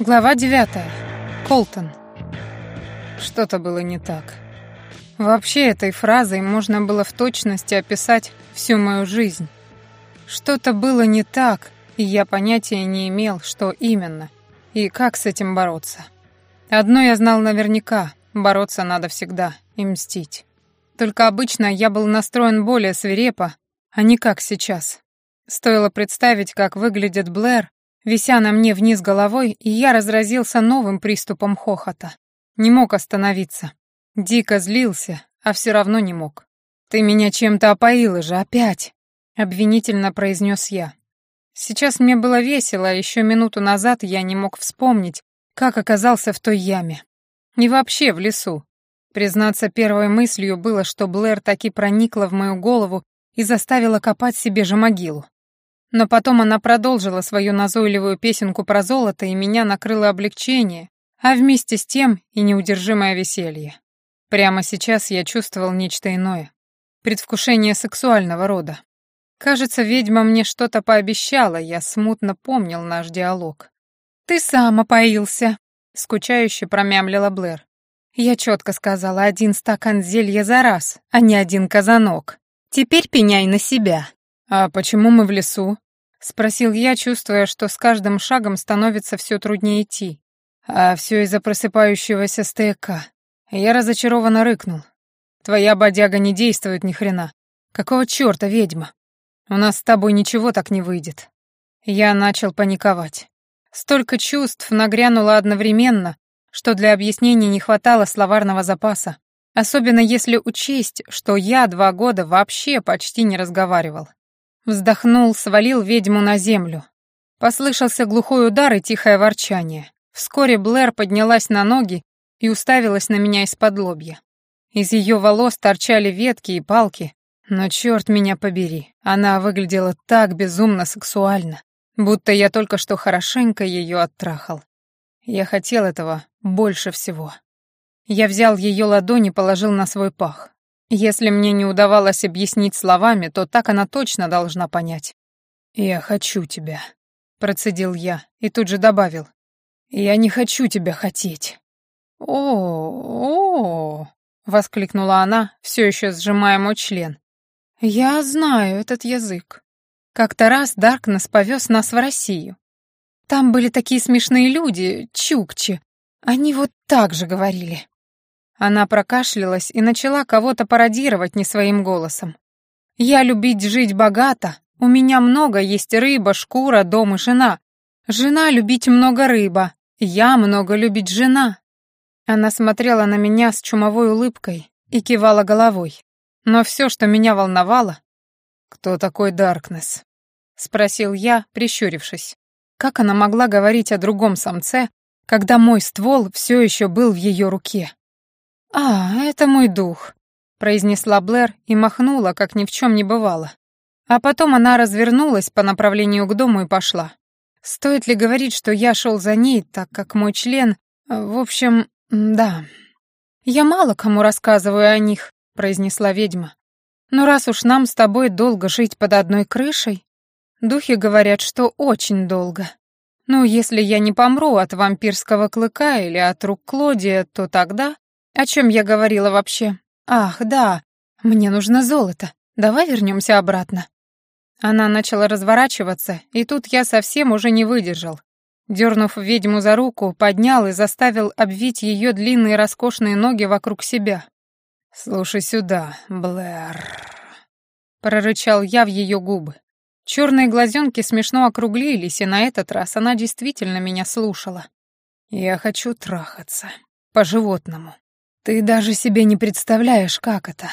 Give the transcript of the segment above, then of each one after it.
Глава девятая. Колтон. Что-то было не так. Вообще этой фразой можно было в точности описать всю мою жизнь. Что-то было не так, и я понятия не имел, что именно, и как с этим бороться. Одно я знал наверняка — бороться надо всегда и мстить. Только обычно я был настроен более свирепо, а не как сейчас. Стоило представить, как выглядит Блэр, вися на мне вниз головой, и я разразился новым приступом хохота. Не мог остановиться. Дико злился, а все равно не мог. «Ты меня чем-то опоила же опять!» — обвинительно произнес я. Сейчас мне было весело, а еще минуту назад я не мог вспомнить, как оказался в той яме. И вообще в лесу. Признаться, первой мыслью было, что Блэр таки проникла в мою голову и заставила копать себе же могилу. Но потом она продолжила свою назойливую песенку про золото, и меня накрыло облегчение, а вместе с тем и неудержимое веселье. Прямо сейчас я чувствовал нечто иное. Предвкушение сексуального рода. Кажется, ведьма мне что-то пообещала, я смутно помнил наш диалог. «Ты сам опоился», — скучающе промямлила Блэр. «Я четко сказала, один стакан зелья за раз, а не один казанок. Теперь пеняй на себя». «А почему мы в лесу?» — спросил я, чувствуя, что с каждым шагом становится все труднее идти. А все из-за просыпающегося стояка. Я разочарованно рыкнул. «Твоя бодяга не действует ни хрена. Какого черта, ведьма? У нас с тобой ничего так не выйдет». Я начал паниковать. Столько чувств нагрянуло одновременно, что для объяснения не хватало словарного запаса, особенно если учесть, что я два года вообще почти не разговаривал. Вздохнул, свалил ведьму на землю. Послышался глухой удар и тихое ворчание. Вскоре Блэр поднялась на ноги и уставилась на меня из-под лобья. Из ее волос торчали ветки и палки, но черт меня побери, она выглядела так безумно сексуально, будто я только что хорошенько ее оттрахал. Я хотел этого больше всего. Я взял ее ладонь и положил на свой пах. Если мне не удавалось объяснить словами, то так она точно должна понять. «Я хочу тебя», — процедил я и тут же добавил. «Я не хочу тебя хотеть». «О-о-о!» — воскликнула она, все еще сжимая мой член. «Я знаю этот язык. Как-то раз Даркнесс повез нас в Россию. Там были такие смешные люди, чукчи. Они вот так же говорили. Она прокашлялась и начала кого-то пародировать не своим голосом. «Я любить жить богато, у меня много есть рыба, шкура, дом и жена. Жена любить много рыба, я много любить жена». Она смотрела на меня с чумовой улыбкой и кивала головой. Но все, что меня волновало... «Кто такой Даркнесс?» — спросил я, прищурившись. Как она могла говорить о другом самце, когда мой ствол все еще был в ее руке? «А, это мой дух», — произнесла Блэр и махнула, как ни в чем не бывало. А потом она развернулась по направлению к дому и пошла. Стоит ли говорить, что я шел за ней, так как мой член... В общем, да. «Я мало кому рассказываю о них», — произнесла ведьма. «Но раз уж нам с тобой долго жить под одной крышей, духи говорят, что очень долго. Ну, если я не помру от вампирского клыка или от рук Клодия, то тогда о чем я говорила вообще? Ах, да, мне нужно золото. Давай вернемся обратно. Она начала разворачиваться, и тут я совсем уже не выдержал. Дернув ведьму за руку, поднял и заставил обвить ее длинные роскошные ноги вокруг себя. «Слушай сюда, Блэр», — прорычал я в ее губы. Черные глазенки смешно округлились, и на этот раз она действительно меня слушала. «Я хочу трахаться. По-животному. Ты даже себе не представляешь, как это.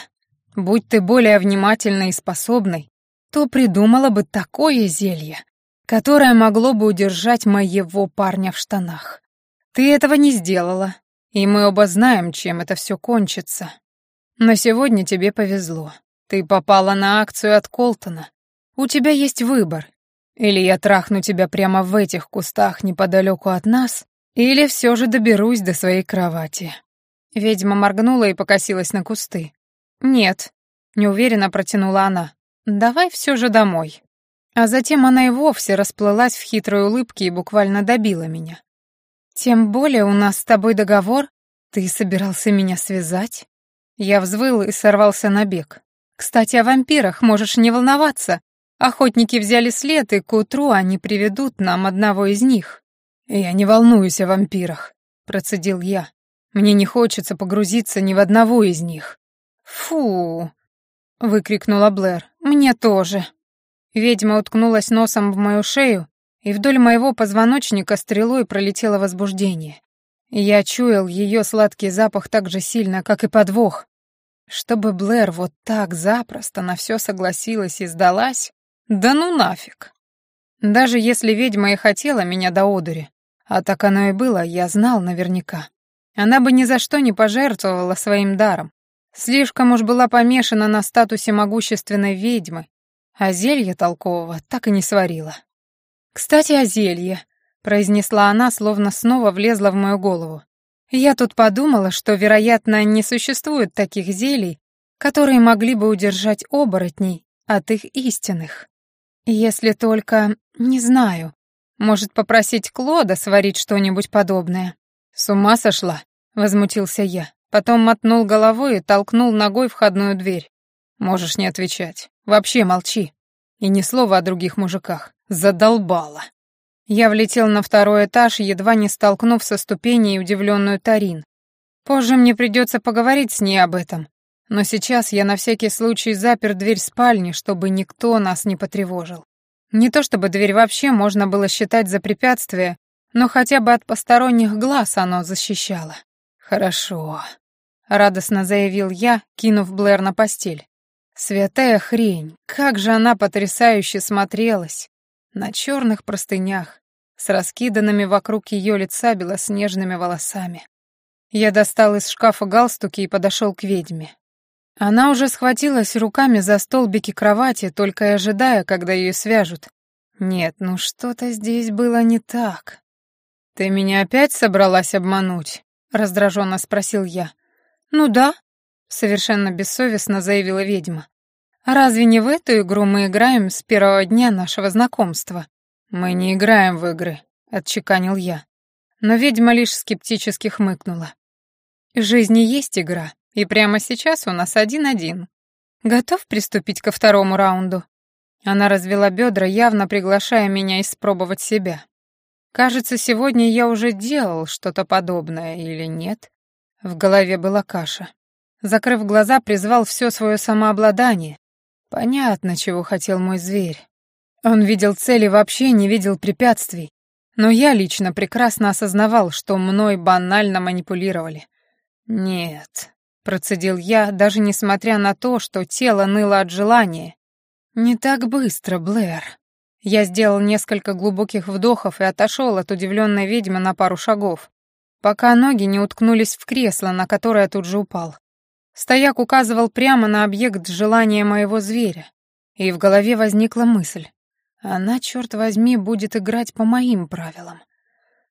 Будь ты более внимательной и способной, то придумала бы такое зелье, которое могло бы удержать моего парня в штанах. Ты этого не сделала, и мы оба знаем, чем это все кончится. Но сегодня тебе повезло. Ты попала на акцию от Колтона. У тебя есть выбор. Или я трахну тебя прямо в этих кустах неподалеку от нас, или все же доберусь до своей кровати. Ведьма моргнула и покосилась на кусты. «Нет», — неуверенно протянула она, — «давай все же домой». А затем она и вовсе расплылась в хитрой улыбке и буквально добила меня. «Тем более у нас с тобой договор. Ты собирался меня связать?» Я взвыл и сорвался на бег. «Кстати, о вампирах можешь не волноваться. Охотники взяли след, и к утру они приведут нам одного из них». «Я не волнуюсь о вампирах», — процедил я. «Мне не хочется погрузиться ни в одного из них». «Фу!» — выкрикнула Блэр. «Мне тоже». Ведьма уткнулась носом в мою шею, и вдоль моего позвоночника стрелой пролетело возбуждение. Я чуял ее сладкий запах так же сильно, как и подвох. Чтобы Блэр вот так запросто на все согласилась и сдалась, да ну нафиг. Даже если ведьма и хотела меня до одури, а так оно и было, я знал наверняка. Она бы ни за что не пожертвовала своим даром. Слишком уж была помешана на статусе могущественной ведьмы, а зелье толкового так и не сварила. «Кстати, о зелье», — произнесла она, словно снова влезла в мою голову. «Я тут подумала, что, вероятно, не существует таких зелий, которые могли бы удержать оборотней от их истинных. Если только... не знаю. Может, попросить Клода сварить что-нибудь подобное?» «С ума сошла?» — возмутился я. Потом мотнул головой и толкнул ногой входную дверь. «Можешь не отвечать. Вообще молчи. И ни слова о других мужиках. Задолбала». Я влетел на второй этаж, едва не столкнув со ступеней удивленную Тарин. Позже мне придется поговорить с ней об этом. Но сейчас я на всякий случай запер дверь спальни, чтобы никто нас не потревожил. Не то чтобы дверь вообще можно было считать за препятствие, но хотя бы от посторонних глаз оно защищало. «Хорошо», — радостно заявил я, кинув Блэр на постель. «Святая хрень, как же она потрясающе смотрелась! На черных простынях, с раскиданными вокруг ее лица белоснежными волосами. Я достал из шкафа галстуки и подошел к ведьме. Она уже схватилась руками за столбики кровати, только и ожидая, когда ее свяжут. Нет, ну что-то здесь было не так. «Ты меня опять собралась обмануть?» — раздраженно спросил я. «Ну да», — совершенно бессовестно заявила ведьма. «Разве не в эту игру мы играем с первого дня нашего знакомства?» «Мы не играем в игры», — отчеканил я. Но ведьма лишь скептически хмыкнула. «В жизни есть игра, и прямо сейчас у нас один-один. Готов приступить ко второму раунду?» Она развела бедра, явно приглашая меня испробовать себя. Кажется, сегодня я уже делал что-то подобное или нет. В голове была каша. Закрыв глаза, призвал все свое самообладание. Понятно, чего хотел мой зверь. Он видел цели, вообще не видел препятствий. Но я лично прекрасно осознавал, что мной банально манипулировали. «Нет», — процедил я, даже несмотря на то, что тело ныло от желания. «Не так быстро, Блэр». Я сделал несколько глубоких вдохов и отошел от удивленной ведьмы на пару шагов, пока ноги не уткнулись в кресло, на которое тут же упал. Стояк указывал прямо на объект желания моего зверя, и в голове возникла мысль. Она, черт возьми, будет играть по моим правилам.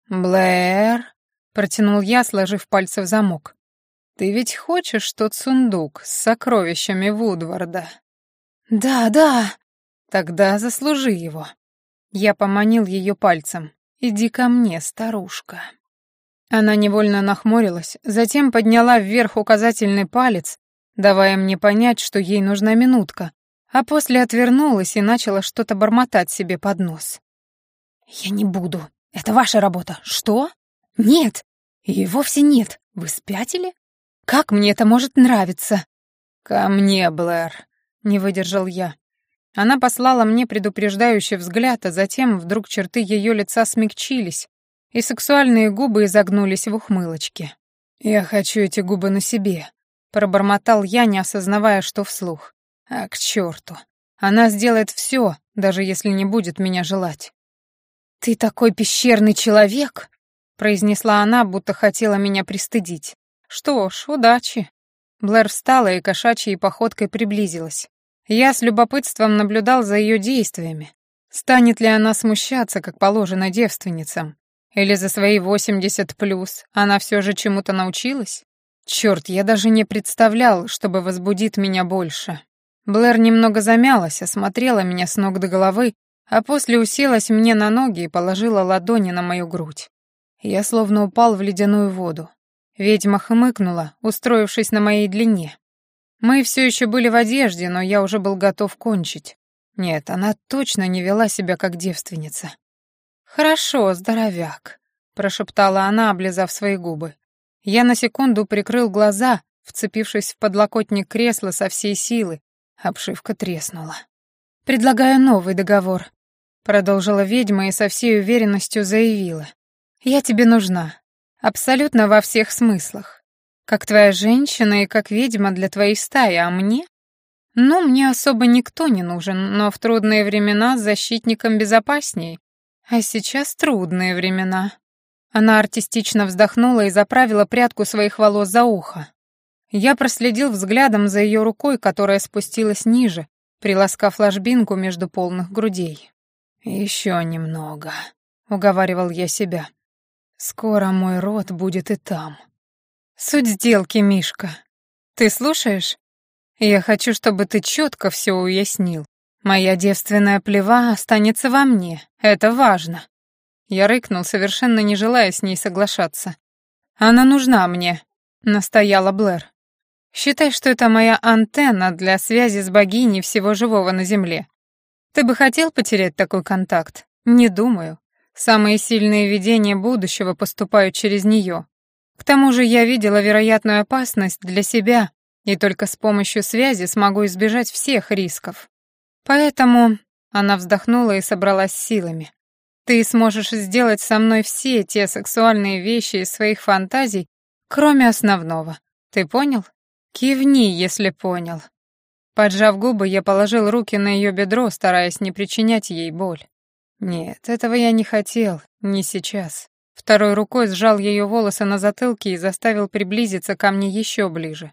«Блэр», — протянул я, сложив пальцы в замок, — «ты ведь хочешь тот сундук с сокровищами Вудварда?» «Да, да», Тогда заслужи его. Я поманил ее пальцем. Иди ко мне, старушка. Она невольно нахмурилась, затем подняла вверх указательный палец, давая мне понять, что ей нужна минутка, а после отвернулась и начала что-то бормотать себе под нос. «Я не буду. Это ваша работа. Что? Нет. И вовсе нет. Вы спятили? Как мне это может нравиться?» «Ко мне, Блэр», — не выдержал я. Она послала мне предупреждающий взгляд, а затем вдруг черты ее лица смягчились, и сексуальные губы изогнулись в ухмылочке. «Я хочу эти губы на себе», — пробормотал я, не осознавая, что вслух. «А к черту! Она сделает все, даже если не будет меня желать». «Ты такой пещерный человек!» — произнесла она, будто хотела меня пристыдить. «Что ж, удачи». Блэр встала и кошачьей походкой приблизилась. Я с любопытством наблюдал за ее действиями. Станет ли она смущаться, как положено девственницам? Или за свои 80 плюс она все же чему-то научилась? Черт, я даже не представлял, чтобы возбудит меня больше. Блэр немного замялась, осмотрела меня с ног до головы, а после уселась мне на ноги и положила ладони на мою грудь. Я словно упал в ледяную воду. Ведьма хмыкнула, устроившись на моей длине. Мы все еще были в одежде, но я уже был готов кончить. Нет, она точно не вела себя как девственница. «Хорошо, здоровяк», — прошептала она, облизав свои губы. Я на секунду прикрыл глаза, вцепившись в подлокотник кресла со всей силы. Обшивка треснула. «Предлагаю новый договор», — продолжила ведьма и со всей уверенностью заявила. «Я тебе нужна. Абсолютно во всех смыслах. Как твоя женщина и как ведьма для твоей стаи, а мне? Ну, мне особо никто не нужен, но в трудные времена защитникам безопаснее. А сейчас трудные времена. Она артистично вздохнула и заправила прядку своих волос за ухо. Я проследил взглядом за ее рукой, которая спустилась ниже, приласкав ложбинку между полных грудей. «Еще немного», — уговаривал я себя. Скоро мой род будет и там. Суть сделки, Мишка. Ты слушаешь? Я хочу, чтобы ты четко все уяснил. Моя девственная плева останется во мне. Это важно. Я рыкнул, совершенно не желая с ней соглашаться. Она нужна мне, настояла Блэр. Считай, что это моя антенна для связи с богиней всего живого на земле. Ты бы хотел потерять такой контакт? Не думаю. Самые сильные видения будущего поступают через нее. К тому же я видела вероятную опасность для себя, и только с помощью связи смогу избежать всех рисков. Поэтому она вздохнула и собралась силами. Ты сможешь сделать со мной все те сексуальные вещи из своих фантазий, кроме основного. Ты понял? Кивни, если понял. Поджав губы, я положил руки на ее бедро, стараясь не причинять ей боль. Нет, этого я не хотел, не сейчас. Второй рукой сжал ее волосы на затылке и заставил приблизиться ко мне еще ближе.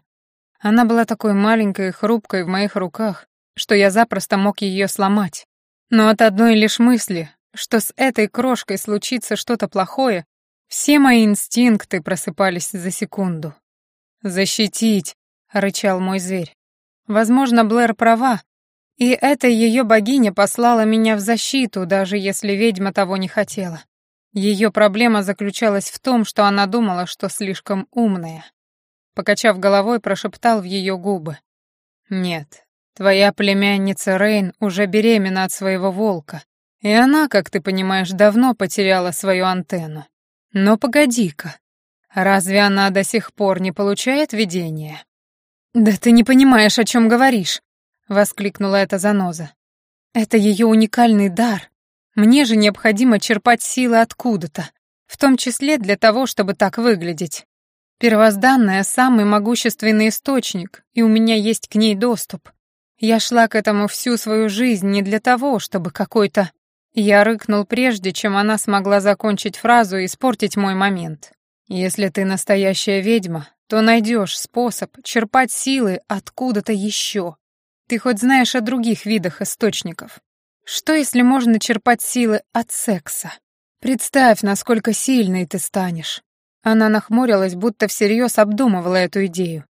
Она была такой маленькой и хрупкой в моих руках, что я запросто мог ее сломать. Но от одной лишь мысли, что с этой крошкой случится что-то плохое, все мои инстинкты просыпались за секунду. «Защитить!» — рычал мой зверь. Возможно, Блэр права, и эта ее богиня послала меня в защиту, даже если ведьма того не хотела. Ее проблема заключалась в том, что она думала, что слишком умная. Покачав головой, прошептал в ее губы. «Нет, твоя племянница Рейн уже беременна от своего волка, и она, как ты понимаешь, давно потеряла свою антенну. Но погоди-ка, разве она до сих пор не получает видения?» «Да ты не понимаешь, о чем говоришь», — воскликнула эта заноза. «Это ее уникальный дар. Мне же необходимо черпать силы откуда-то, в том числе для того, чтобы так выглядеть. Первозданная — самый могущественный источник, и у меня есть к ней доступ. Я шла к этому всю свою жизнь не для того, чтобы какой-то...» Я рыкнул прежде, чем она смогла закончить фразу и испортить мой момент. «Если ты настоящая ведьма, то найдешь способ черпать силы откуда-то еще. Ты хоть знаешь о других видах источников? Что, если можно черпать силы от секса? Представь, насколько сильной ты станешь. Она нахмурилась, будто всерьез обдумывала эту идею.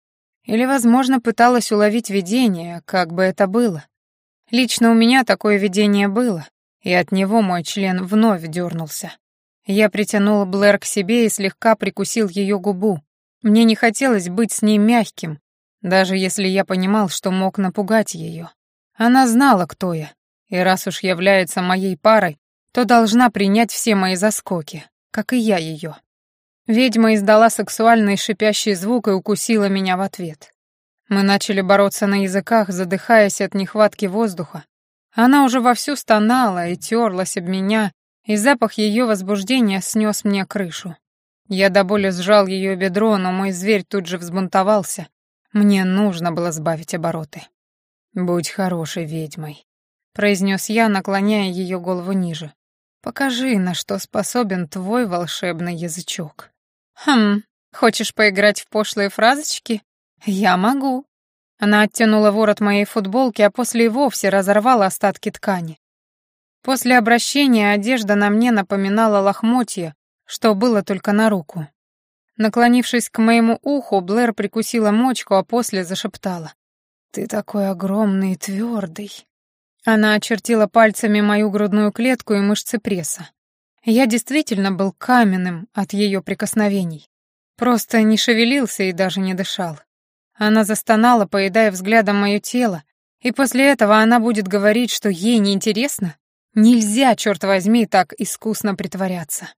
Или, возможно, пыталась уловить видение, как бы это было. Лично у меня такое видение было, и от него мой член вновь дернулся. Я притянул Блэр к себе и слегка прикусил ее губу. Мне не хотелось быть с ней мягким, даже если я понимал, что мог напугать ее. Она знала, кто я, и раз уж является моей парой, то должна принять все мои заскоки, как и я ее. Ведьма издала сексуальный шипящий звук и укусила меня в ответ. Мы начали бороться на языках, задыхаясь от нехватки воздуха. Она уже вовсю стонала и терлась об меня, и запах ее возбуждения снес мне крышу. Я до боли сжал ее бедро, но мой зверь тут же взбунтовался, мне нужно было сбавить обороты. «Будь хорошей ведьмой», — произнес я, наклоняя ее голову ниже. «Покажи, на что способен твой волшебный язычок». «Хм, хочешь поиграть в пошлые фразочки? Я могу». Она оттянула ворот моей футболки, а после и вовсе разорвала остатки ткани. После обращения одежда на мне напоминала лохмотья, что было только на руку. Наклонившись к моему уху, Блэр прикусила мочку, а после зашептала. «Ты такой огромный и твердый». Она очертила пальцами мою грудную клетку и мышцы пресса. Я действительно был каменным от ее прикосновений. Просто не шевелился и даже не дышал. Она застонала, поедая взглядом мое тело, и после этого она будет говорить, что ей неинтересно? Нельзя, черт возьми, так искусно притворяться.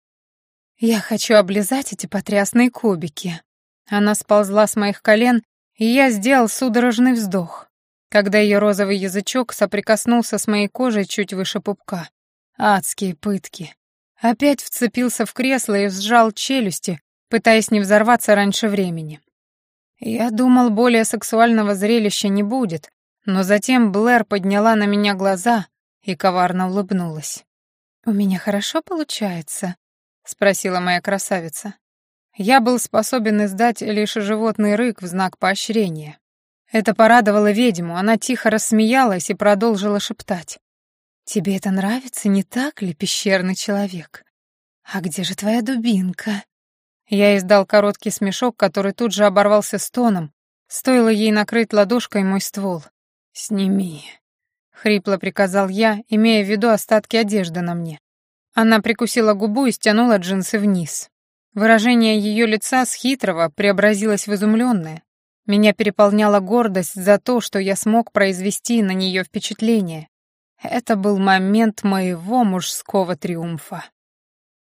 Я хочу облизать эти потрясные кубики. Она сползла с моих колен, и я сделал судорожный вздох, когда ее розовый язычок соприкоснулся с моей кожей чуть выше пупка. Адские пытки. Опять вцепился в кресло и сжал челюсти, пытаясь не взорваться раньше времени. Я думал, более сексуального зрелища не будет, но затем Блэр подняла на меня глаза и коварно улыбнулась. «У меня хорошо получается?» — спросила моя красавица. Я был способен издать лишь животный рык в знак поощрения. Это порадовало ведьму, она тихо рассмеялась и продолжила шептать. «Тебе это нравится, не так ли, пещерный человек? А где же твоя дубинка?» Я издал короткий смешок, который тут же оборвался стоном, стоило ей накрыть ладошкой мой ствол. «Сними», — хрипло приказал я, имея в виду остатки одежды на мне. Она прикусила губу и стянула джинсы вниз. Выражение ее лица с хитрого преобразилось в изумленное. Меня переполняла гордость за то, что я смог произвести на нее впечатление. Это был момент моего мужского триумфа.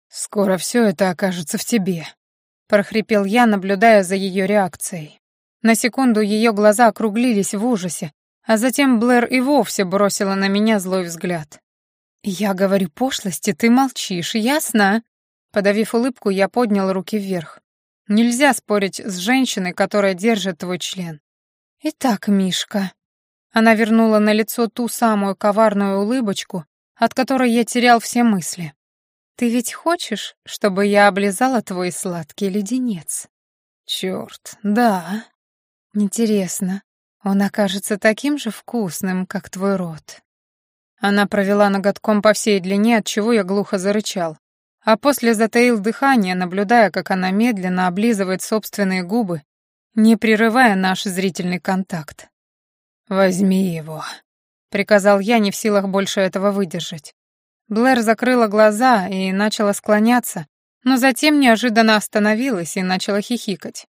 «Скоро все это окажется в тебе», — прохрипел я, наблюдая за ее реакцией. На секунду ее глаза округлились в ужасе, а затем Блэр и вовсе бросила на меня злой взгляд. «Я говорю пошлости, ты молчишь, ясно?» Подавив улыбку, я поднял руки вверх. «Нельзя спорить с женщиной, которая держит твой член». «Итак, Мишка...» Она вернула на лицо ту самую коварную улыбочку, от которой я терял все мысли. «Ты ведь хочешь, чтобы я облизала твой сладкий леденец?» «Чёрт, да». «Интересно, он окажется таким же вкусным, как твой рот. Она провела ноготком по всей длине, от чего я глухо зарычал. А после затаил дыхание, наблюдая, как она медленно облизывает собственные губы, не прерывая наш зрительный контакт. «Возьми его», — приказал я, не в силах больше этого выдержать. Блэр закрыла глаза и начала склоняться, но затем неожиданно остановилась и начала хихикать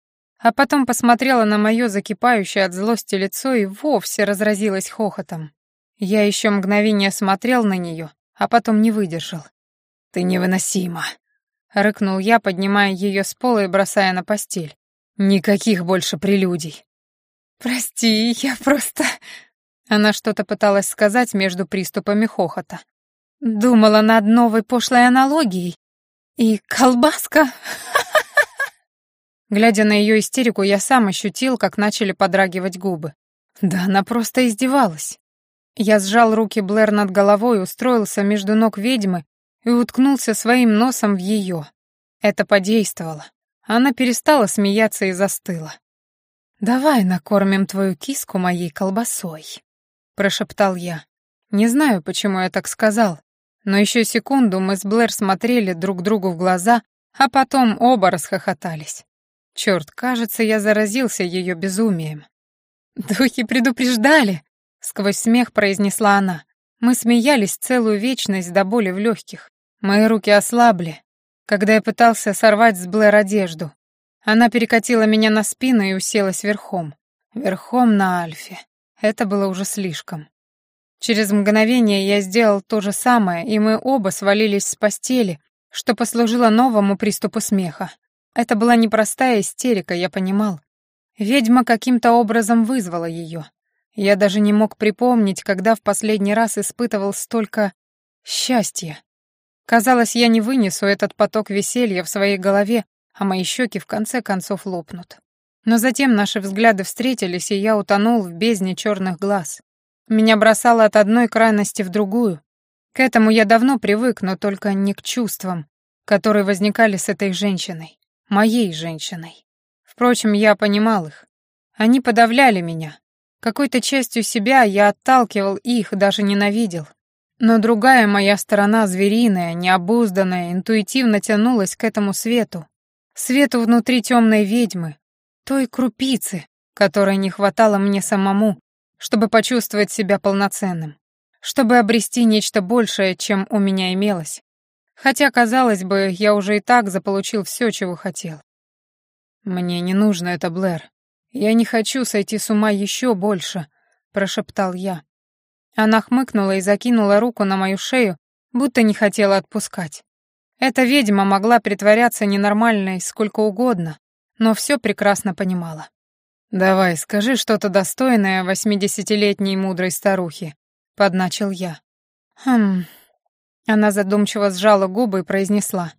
а потом посмотрела на мое закипающее от злости лицо и вовсе разразилась хохотом. Я еще мгновение смотрел на нее, а потом не выдержал. «Ты невыносима!» — рыкнул я, поднимая ее с пола и бросая на постель. «Никаких больше прелюдий!» «Прости, я просто...» Она что-то пыталась сказать между приступами хохота. Думала над новой пошлой аналогией. И колбаска... Глядя на ее истерику, я сам ощутил, как начали подрагивать губы. Да она просто издевалась. Я сжал руки Блэр над головой, устроился между ног ведьмы и уткнулся своим носом в ее. Это подействовало. Она перестала смеяться и застыла. «Давай накормим твою киску моей колбасой», — прошептал я. Не знаю, почему я так сказал, но еще секунду мы с Блэр смотрели друг другу в глаза, а потом оба расхохотались. Черт, кажется, я заразился ее безумием. «Духи предупреждали!» — сквозь смех произнесла она. Мы смеялись целую вечность до боли в легких. Мои руки ослабли, когда я пытался сорвать с Блэр одежду. Она перекатила меня на спину и уселась верхом. Верхом на Альфе. Это было уже слишком. Через мгновение я сделал то же самое, и мы оба свалились с постели, что послужило новому приступу смеха. Это была непростая истерика, я понимал. Ведьма каким-то образом вызвала ее. Я даже не мог припомнить, когда в последний раз испытывал столько счастья. Казалось, я не вынесу этот поток веселья в своей голове, а мои щеки в конце концов лопнут. Но затем наши взгляды встретились, и я утонул в бездне черных глаз. Меня бросало от одной крайности в другую. К этому я давно привык, но только не к чувствам, которые возникали с этой женщиной моей женщиной. Впрочем, я понимал их. Они подавляли меня. Какой-то частью себя я отталкивал их, даже ненавидел. Но другая моя сторона, звериная, необузданная, интуитивно тянулась к этому свету. Свету внутри темной ведьмы, той крупицы, которой не хватало мне самому, чтобы почувствовать себя полноценным, чтобы обрести нечто большее, чем у меня имелось. Хотя, казалось бы, я уже и так заполучил все, чего хотел. «Мне не нужно это, Блэр. Я не хочу сойти с ума еще больше», — прошептал я. Она хмыкнула и закинула руку на мою шею, будто не хотела отпускать. Эта ведьма могла притворяться ненормальной сколько угодно, но все прекрасно понимала. «Давай, скажи что-то достойное восьмидесятилетней мудрой старухи», — подначил я. «Хм...» Она задумчиво сжала губы и произнесла.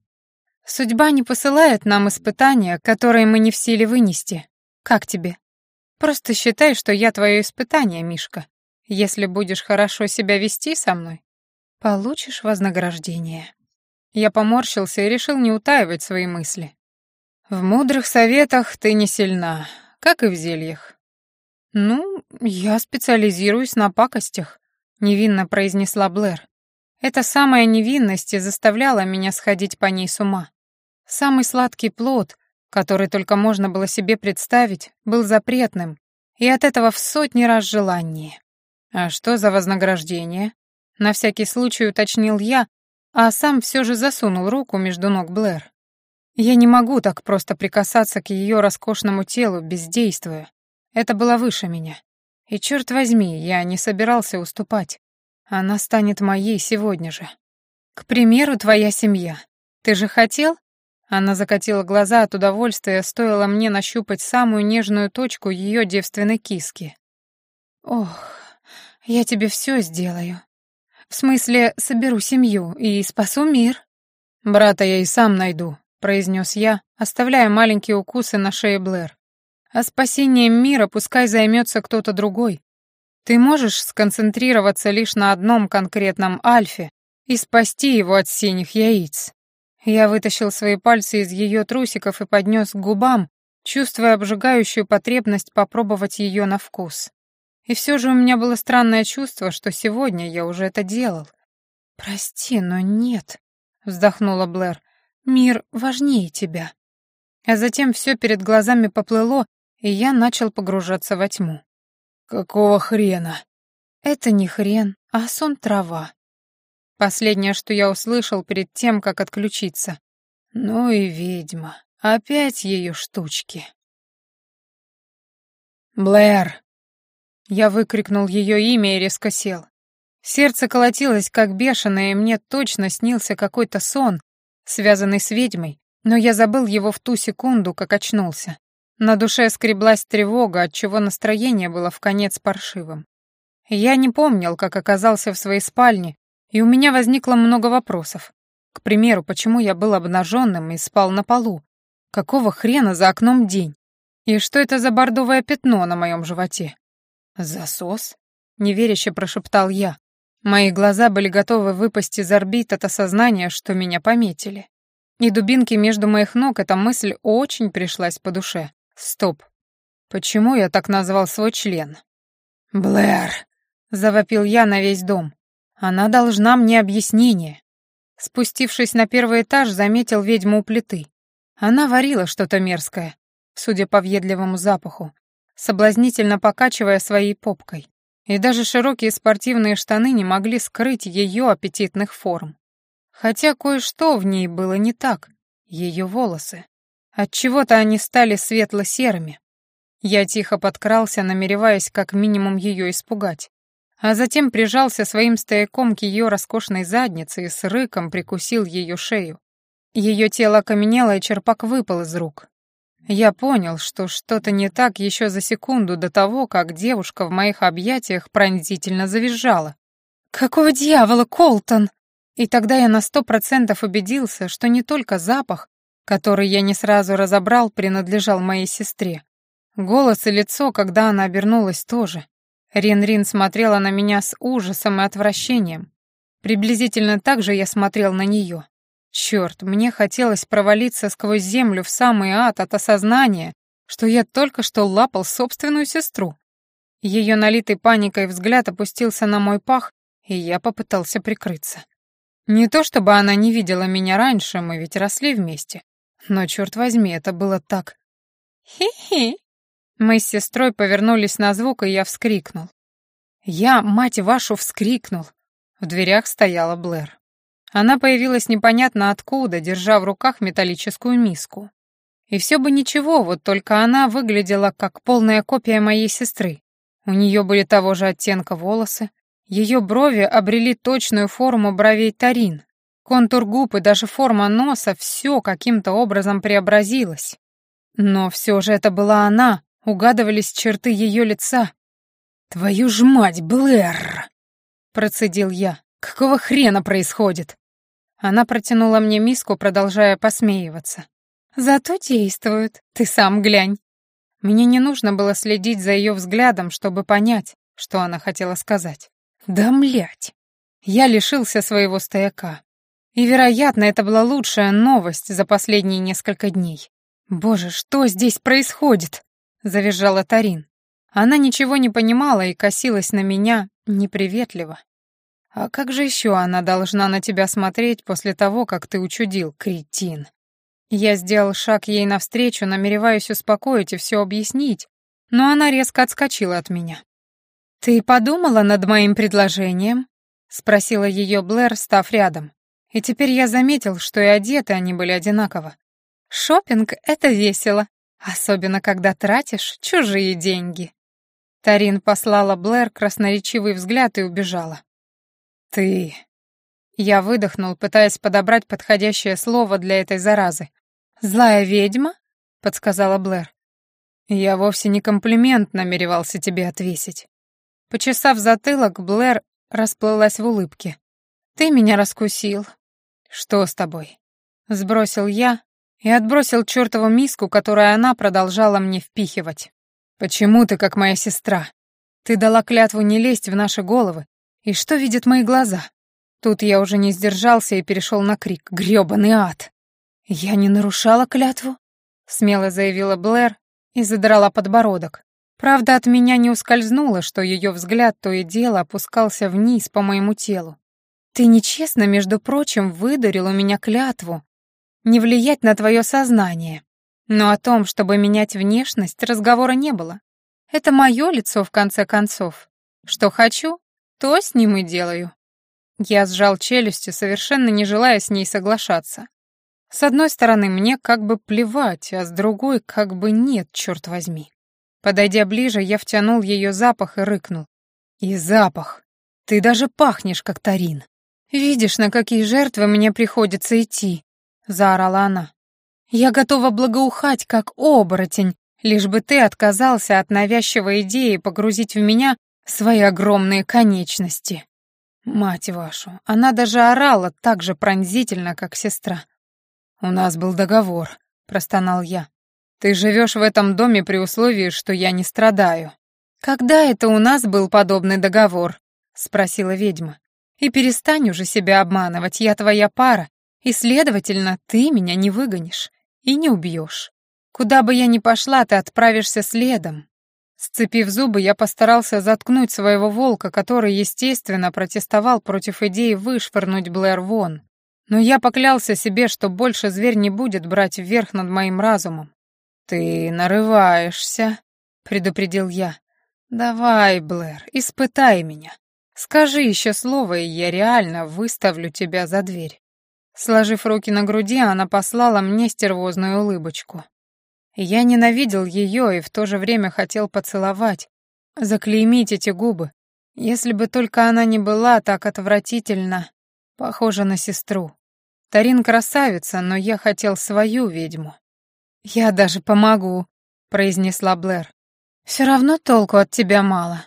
«Судьба не посылает нам испытания, которые мы не в силе вынести. Как тебе? Просто считай, что я твое испытание, Мишка. Если будешь хорошо себя вести со мной, получишь вознаграждение». Я поморщился и решил не утаивать свои мысли. «В мудрых советах ты не сильна, как и в зельях». «Ну, я специализируюсь на пакостях», — невинно произнесла Блэр. Эта самая невинность и заставляла меня сходить по ней с ума. Самый сладкий плод, который только можно было себе представить, был запретным, и от этого в сотни раз желаннее. «А что за вознаграждение?» На всякий случай уточнил я, а сам все же засунул руку между ног Блэр. Я не могу так просто прикасаться к ее роскошному телу, бездействуя. Это было выше меня. И черт возьми, я не собирался уступать. Она станет моей сегодня же. К примеру, твоя семья. Ты же хотел? Она закатила глаза от удовольствия, стоило мне нащупать самую нежную точку ее девственной киски. Ох, я тебе все сделаю. В смысле, соберу семью и спасу мир. Брата я и сам найду, произнес я, оставляя маленькие укусы на шее Блэр. А спасением мира пускай займется кто-то другой. Ты можешь сконцентрироваться лишь на одном конкретном альфе и спасти его от синих яиц. Я вытащил свои пальцы из ее трусиков и поднес к губам, чувствуя обжигающую потребность попробовать ее на вкус. И все же у меня было странное чувство, что сегодня я уже это делал. «Прости, но нет», — вздохнула Блэр. «Мир важнее тебя». А затем все перед глазами поплыло, и я начал погружаться во тьму. «Какого хрена?» «Это не хрен, а сон трава». Последнее, что я услышал перед тем, как отключиться. Ну и ведьма. Опять ее штучки. «Блэр!» Я выкрикнул ее имя и резко сел. Сердце колотилось как бешеное, и мне точно снился какой-то сон, связанный с ведьмой, но я забыл его в ту секунду, как очнулся. На душе скреблась тревога, отчего настроение было в конец паршивым. Я не помнил, как оказался в своей спальне, и у меня возникло много вопросов. К примеру, почему я был обнаженным и спал на полу? Какого хрена за окном день? И что это за бордовое пятно на моем животе? «Засос?» — неверяще прошептал я. Мои глаза были готовы выпасть из орбит от осознания, что меня пометили. И дубинки между моих ног эта мысль очень пришлась по душе. Стоп. Почему я так назвал свой член? «Блэр!» — завопил я на весь дом. «Она должна мне объяснение». Спустившись на первый этаж, заметил ведьму у плиты. Она варила что-то мерзкое, судя по въедливому запаху, соблазнительно покачивая своей попкой. И даже широкие спортивные штаны не могли скрыть ее аппетитных форм. Хотя кое-что в ней было не так. Ее волосы. Отчего-то они стали светло-серыми. Я тихо подкрался, намереваясь как минимум ее испугать. А затем прижался своим стояком к ее роскошной заднице и с рыком прикусил ее шею. Ее тело окаменело, и черпак выпал из рук. Я понял, что что-то не так еще за секунду до того, как девушка в моих объятиях пронзительно завизжала. «Какого дьявола, Колтон?» И тогда я на сто процентов убедился, что не только запах, который я не сразу разобрал, принадлежал моей сестре. Голос и лицо, когда она обернулась, тоже. Рин-Рин смотрела на меня с ужасом и отвращением. Приблизительно так же я смотрел на нее. Черт, мне хотелось провалиться сквозь землю в самый ад от осознания, что я только что лапал собственную сестру. Ее налитый паникой взгляд опустился на мой пах, и я попытался прикрыться. Не то чтобы она не видела меня раньше, мы ведь росли вместе. Но, черт возьми, это было так... Хи-хи. Мы с сестрой повернулись на звук, и я вскрикнул. Я, мать вашу, вскрикнул. В дверях стояла Блэр. Она появилась непонятно откуда, держа в руках металлическую миску. И все бы ничего, вот только она выглядела как полная копия моей сестры. У нее были того же оттенка волосы, ее брови обрели точную форму бровей Тарин. Контур губ и даже форма носа — все каким-то образом преобразилось. Но все же это была она, угадывались черты ее лица. «Твою ж мать, Блэр!» — процедил я. «Какого хрена происходит?» Она протянула мне миску, продолжая посмеиваться. «Зато действует. Ты сам глянь». Мне не нужно было следить за ее взглядом, чтобы понять, что она хотела сказать. «Да млять!» Я лишился своего стояка. И, вероятно, это была лучшая новость за последние несколько дней. «Боже, что здесь происходит?» — завизжала Тарин. Она ничего не понимала и косилась на меня неприветливо. «А как же еще она должна на тебя смотреть после того, как ты учудил, кретин?» Я сделал шаг ей навстречу, намереваясь успокоить и все объяснить, но она резко отскочила от меня. «Ты подумала над моим предложением?» — спросила ее Блэр, став рядом. И теперь я заметил, что и одеты они были одинаково. Шопинг — это весело, особенно когда тратишь чужие деньги. Тарин послала Блэр красноречивый взгляд и убежала. «Ты...» Я выдохнул, пытаясь подобрать подходящее слово для этой заразы. «Злая ведьма?» — подсказала Блэр. «Я вовсе не комплимент намеревался тебе отвесить». Почесав затылок, Блэр расплылась в улыбке. «Ты меня раскусил». «Что с тобой?» Сбросил я и отбросил чертову миску, которую она продолжала мне впихивать. «Почему ты как моя сестра? Ты дала клятву не лезть в наши головы. И что видят мои глаза?» Тут я уже не сдержался и перешел на крик. «Грёбаный ад!» «Я не нарушала клятву», — смело заявила Блэр и задрала подбородок. Правда, от меня не ускользнуло, что ее взгляд то и дело опускался вниз по моему телу. «Ты нечестно, между прочим, выдарил у меня клятву не влиять на твое сознание. Но о том, чтобы менять внешность, разговора не было. Это мое лицо, в конце концов. Что хочу, то с ним и делаю». Я сжал челюстью, совершенно не желая с ней соглашаться. С одной стороны, мне как бы плевать, а с другой как бы нет, черт возьми. Подойдя ближе, я втянул ее запах и рыкнул. И запах. Ты даже пахнешь, как Тарин. Видишь, на какие жертвы мне приходится идти, заорала она. Я готова благоухать, как оборотень, лишь бы ты отказался от навязчивой идеи погрузить в меня свои огромные конечности. Мать вашу, она даже орала так же пронзительно, как сестра. «У нас был договор», — простонал я. «Ты живешь в этом доме при условии, что я не страдаю». «Когда это у нас был подобный договор?» — спросила ведьма. «И перестань уже себя обманывать, я твоя пара, и, следовательно, ты меня не выгонишь и не убьешь. Куда бы я ни пошла, ты отправишься следом». Сцепив зубы, я постарался заткнуть своего волка, который, естественно, протестовал против идеи вышвырнуть Блэр вон. Но я поклялся себе, что больше зверь не будет брать вверх над моим разумом. «Ты нарываешься», — предупредил я. «Давай, Блэр, испытай меня. Скажи еще слово, и я реально выставлю тебя за дверь». Сложив руки на груди, она послала мне стервозную улыбочку. Я ненавидел ее и в то же время хотел поцеловать, заклеймить эти губы, если бы только она не была так отвратительно Похожа на сестру. Тарин красавица, но я хотел свою ведьму. «Я даже помогу», — произнесла Блэр. «Все равно толку от тебя мало.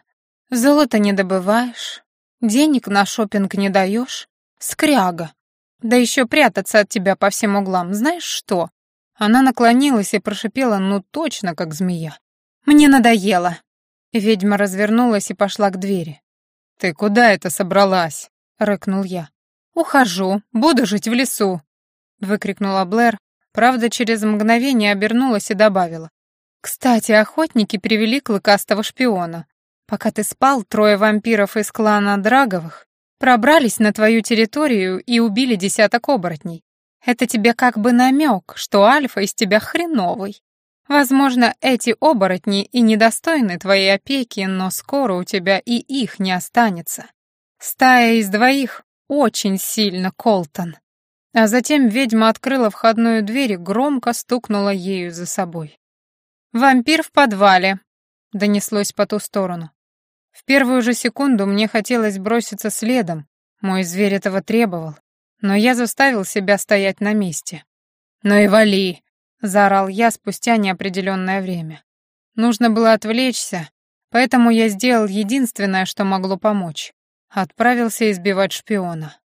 Золото не добываешь, денег на шопинг не даешь. Скряга. Да еще прятаться от тебя по всем углам. Знаешь что?» Она наклонилась и прошипела, ну точно, как змея. «Мне надоело». Ведьма развернулась и пошла к двери. «Ты куда это собралась?» — рыкнул я. «Ухожу, буду жить в лесу», — выкрикнула Блэр, правда, через мгновение обернулась и добавила. «Кстати, охотники привели клыкастого шпиона. Пока ты спал, трое вампиров из клана Драговых пробрались на твою территорию и убили десяток оборотней. Это тебе как бы намек, что Альфа из тебя хреновый. Возможно, эти оборотни и недостойны твоей опеки, но скоро у тебя и их не останется. Стая из двоих очень сильно, Колтон. А затем ведьма открыла входную дверь и громко стукнула ею за собой. «Вампир в подвале», — донеслось по ту сторону. В первую же секунду мне хотелось броситься следом, мой зверь этого требовал, но я заставил себя стоять на месте. «Ну и вали!» — заорал я спустя неопределенное время. Нужно было отвлечься, поэтому я сделал единственное, что могло помочь. Отправился избивать шпиона.